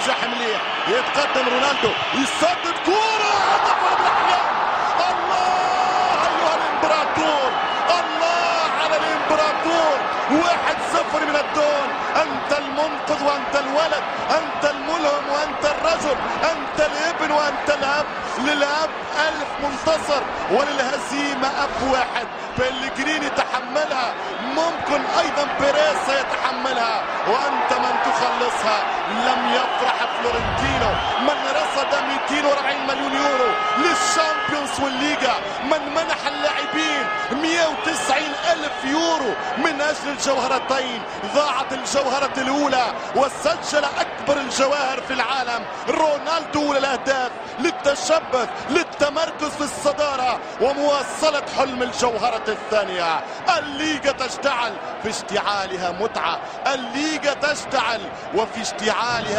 ينجح مليح يتقدم رونالدو يسدد كورة هدف الأحلام الله أيها الإمبراطور الله على الإمبراطور. واحد صفر من الدون. أنت المنقذ وأنت الولد أنت الملهم وأنت الرجل أنت الابن وأنت الأب. للأب ألف منتصر وللهزيمة أب واحد. بلغريني تحملها ممكن أيضا بيريز سيتحملها. وأنت من تخلصها لم فلورنتينو من رصد 240 مليون يورو للشامبيونز والليغا من منح اللاعبين 190 ألف يورو من أجل الجوهرتين. ضاعت الجوهرة الأولى وسجل أكبر الجواهر في العالم. رونالدو للأهداف للتشبث للتمركز في الصدارة ومواصلة حلم الجوهرة الثانية. الليغا تشتعل في اشتعالها متعة. الليغا تشتعل وفي اشتعالها